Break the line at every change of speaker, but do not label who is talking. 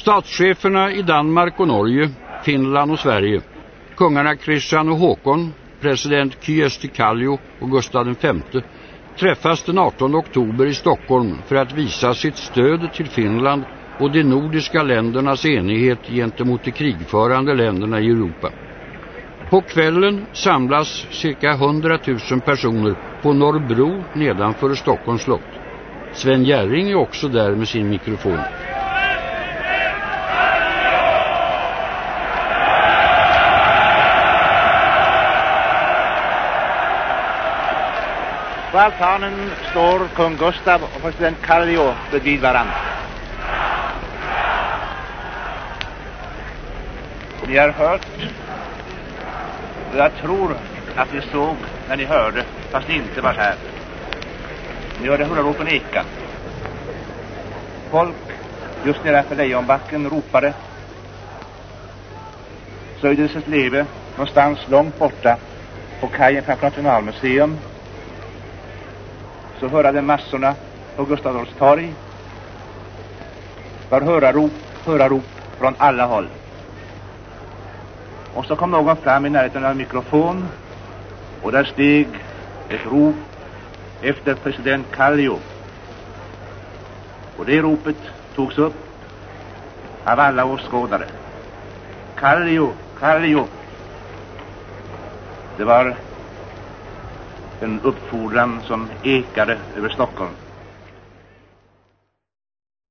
Statscheferna i Danmark och Norge, Finland och Sverige, kungarna Christian och Håkon, president Kyesti Kallio och Gustav V träffas den 18 oktober i Stockholm för att visa sitt stöd till Finland och de nordiska ländernas enighet gentemot de krigförande länderna i Europa. På kvällen samlas cirka 100 000 personer på Norrbro nedanför Stockholms slott. Sven Jerring är också där med sin mikrofon.
På altanen står kung Gustav och president Kallio bredvid varandra. Ni har hört, och jag tror att ni såg när ni hörde, fast ni inte var här. Ni hörde hurraropen eka. Folk just nedanför Lejonbacken ropade. Söjdes ett leve någonstans långt borta på kajen framför Nationalmuseum så hörade massorna på Gustav Adolfs torg var hörarop, hörarop från alla håll. Och så kom någon fram i närheten av en mikrofon och där steg ett rop efter president Kallio. Och det ropet togs upp av alla åskådare. Kallio, Kallio. Det var en uppfordran som ekade över Stockholm.